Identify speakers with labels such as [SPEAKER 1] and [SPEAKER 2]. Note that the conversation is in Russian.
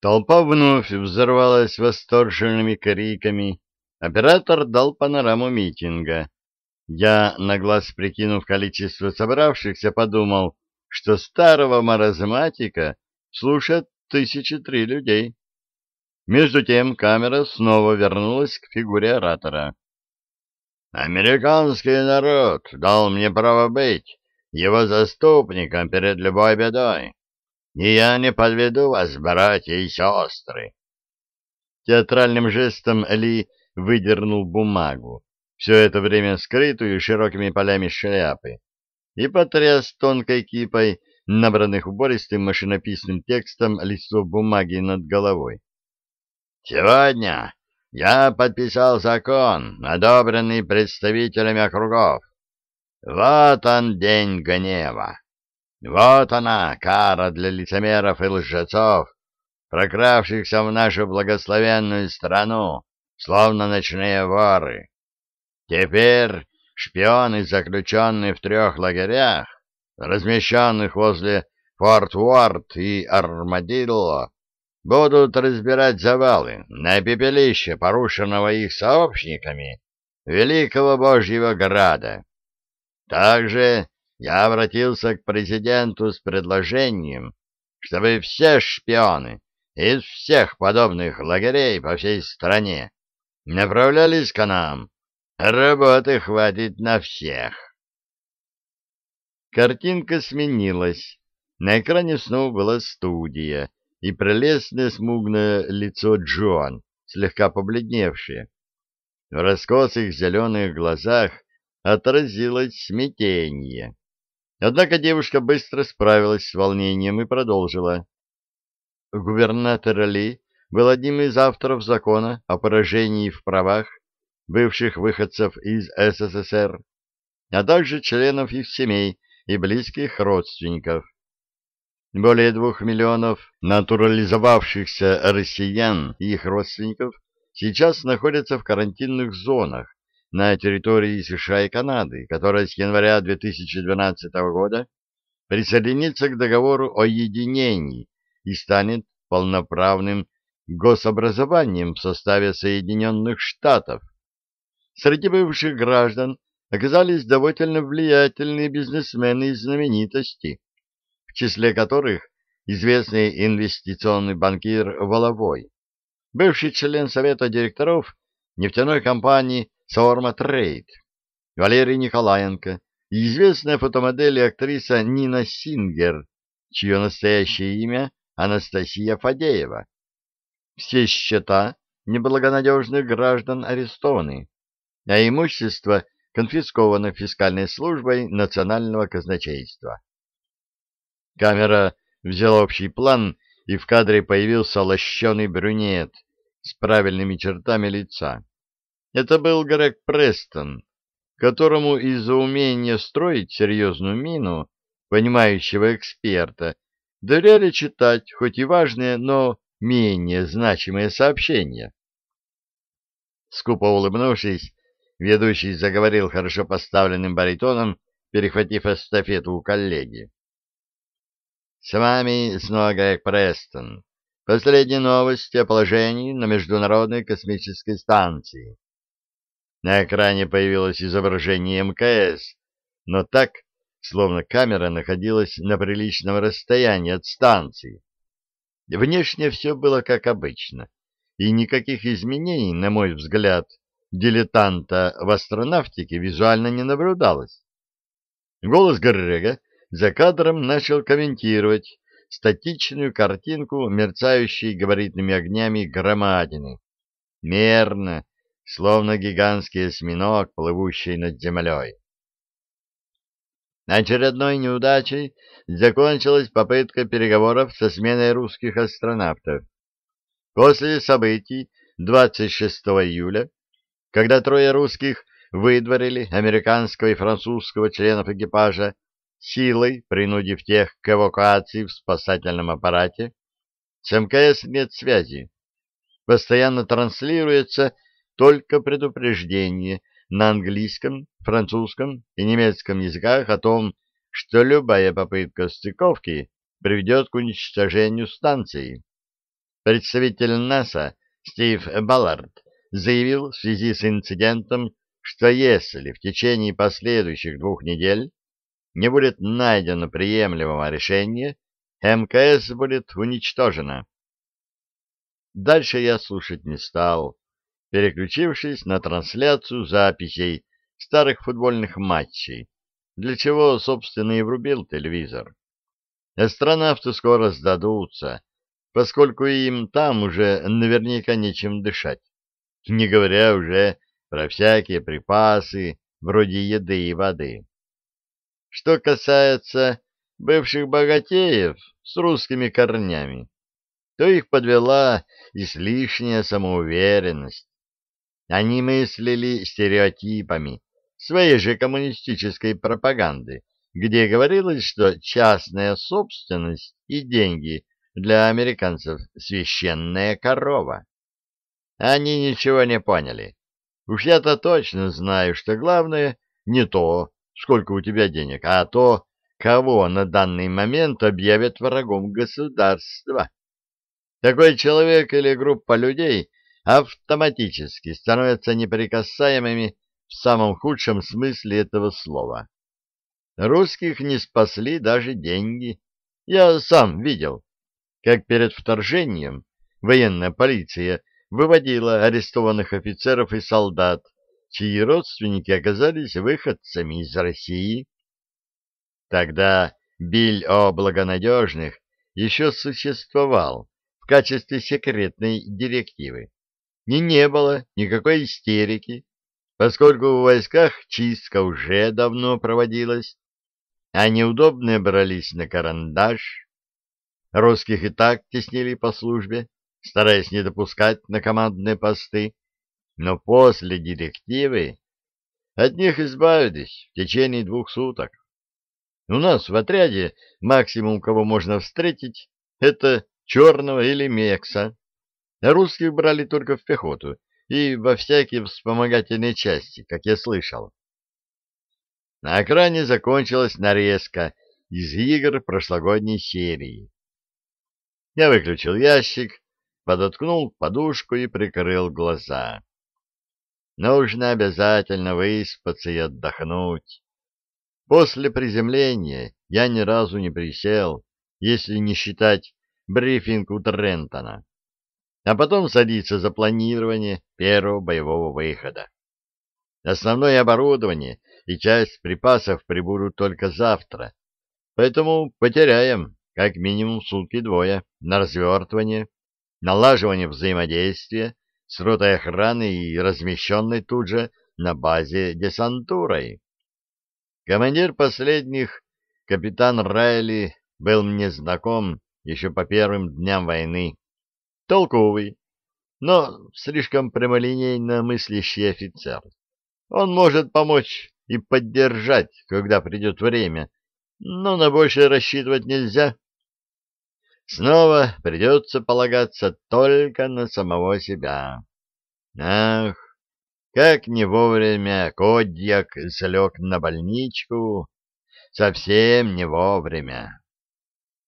[SPEAKER 1] Толпа вновь взорвалась восторженными криками. Оператор дал панораму митинга. Я, на глаз прикинув количество собравшихся, подумал, что старого маразматика слушает тысячи три людей. Между тем камера снова вернулась к фигуре оратора. «Американский народ дал мне право быть его заступником перед любой бедой, и я не подведу вас, братья и сестры». Театральным жестом Ли выдернул бумагу, все это время скрытую широкими полями шляпы, и потряс тонкой кипой, набранных убористым машинописным текстом листов бумаги над головой. «Сегодня я подписал закон, одобренный представителями округов. Вот он день гнева. Вот она, кара для лицемеров и лжецов, прокравшихся в нашу благословенную страну, словно ночные воры. Теперь шпионы, заключенные в трех лагерях, размещенных возле Форт Уорд и Армадилло, будут разбирать завалы на пепелище, порушенного их сообщниками, Великого Божьего Града. Также я обратился к президенту с предложением, чтобы все шпионы из всех подобных лагерей по всей стране направлялись к нам. Работы хватит на всех. Картинка сменилась. На экране снова была студия, и прелестное смугное лицо Джоан, слегка побледневшее. В раскосых зеленых глазах отразилось смятение. Однако девушка быстро справилась с волнением и продолжила. Губернатор Ли был одним из авторов закона о поражении в правах бывших выходцев из СССР, а также членов их семей и близких родственников. Более двух миллионов натурализовавшихся россиян и их родственников сейчас находятся в карантинных зонах на территории США и Канады, которая с января 2012 года присоединится к договору о единении и станет полноправным гособразованием в составе Соединенных Штатов. Среди бывших граждан оказались довольно влиятельные бизнесмены и знаменитости, в числе которых известный инвестиционный банкир Воловой, бывший член совета директоров нефтяной компании Сорма Трейд, Валерий Николаенко и известная фотомодель и актриса Нина Сингер, чье настоящее имя Анастасия Фадеева. Все счета неблагонадежных граждан арестованы, а имущество конфисковано фискальной службой национального казначейства. Камера взяла общий план, и в кадре появился лощеный брюнет с правильными чертами лица. Это был Грег Престон, которому из-за умения строить серьезную мину, понимающего эксперта, доверяли читать хоть и важные, но менее значимые сообщения. Скупо улыбнувшись, ведущий заговорил хорошо поставленным баритоном, перехватив эстафету у коллеги. «С вами снова Грег Престон. Последние новости о положении на Международной космической станции. На экране появилось изображение МКС, но так, словно камера находилась на приличном расстоянии от станции. Внешне все было как обычно, и никаких изменений, на мой взгляд, дилетанта в астронавтике визуально не наблюдалось. Голос Грега за кадром начал комментировать статичную картинку, мерцающей габаритными огнями громадины. Мерно, словно гигантский осьминог, плывущий над землей. Очередной неудачей закончилась попытка переговоров со сменой русских астронавтов. После событий 26 июля, когда трое русских выдворили американского и французского членов экипажа, силой принудив тех к эвакуации в спасательном аппарате, с МКС нет связи. Постоянно транслируется только предупреждение на английском, французском и немецком языках о том, что любая попытка стыковки приведет к уничтожению станции. Представитель НАСА Стив Баллард заявил в связи с инцидентом, что если в течение последующих двух недель не будет найдено приемлемого решения, МКС будет уничтожена. Дальше я слушать не стал, переключившись на трансляцию записей старых футбольных матчей, для чего, собственно, и врубил телевизор. Астронавты скоро сдадутся, поскольку им там уже наверняка нечем дышать, не говоря уже про всякие припасы, вроде еды и воды. Что касается бывших богатеев с русскими корнями, то их подвела излишняя самоуверенность. Они мыслили стереотипами своей же коммунистической пропаганды, где говорилось, что частная собственность и деньги для американцев — священная корова. Они ничего не поняли. Уж я-то точно знаю, что главное не то, сколько у тебя денег, а то, кого на данный момент объявят врагом государства. Такой человек или группа людей автоматически становятся неприкасаемыми в самом худшем смысле этого слова. Русских не спасли даже деньги. Я сам видел, как перед вторжением военная полиция выводила арестованных офицеров и солдат, чьи родственники оказались выходцами из России. Тогда биль о благонадежных еще существовал в качестве секретной директивы. И не было никакой истерики, поскольку в войсках чистка уже давно проводилась, а неудобные брались на карандаш. Русских и так теснили по службе, стараясь не допускать на командные посты, но после директивы от них избавились в течение двух суток. У нас в отряде максимум, кого можно встретить, это черного или мекса. А русских брали только в пехоту и во всякие вспомогательные части, как я слышал. На экране закончилась нарезка из игр прошлогодней серии. Я выключил ящик, подоткнул подушку и прикрыл глаза. Нужно обязательно выспаться и отдохнуть. После приземления я ни разу не присел, если не считать брифинг у Трентона, а потом садиться за планирование первого боевого выхода. Основное оборудование и часть припасов прибудут только завтра, поэтому потеряем как минимум сутки-двое на развертывание, налаживание взаимодействия с ротой охраны и размещенной тут же на базе десантурой. Командир последних, капитан Райли, был мне знаком еще по первым дням войны. Толковый, но слишком прямолинейно мыслящий офицер. Он может помочь и поддержать, когда придет время, но на большее рассчитывать нельзя. Снова придется полагаться только на самого себя. Ах, как не вовремя Кодьяк залег на больничку, совсем не вовремя.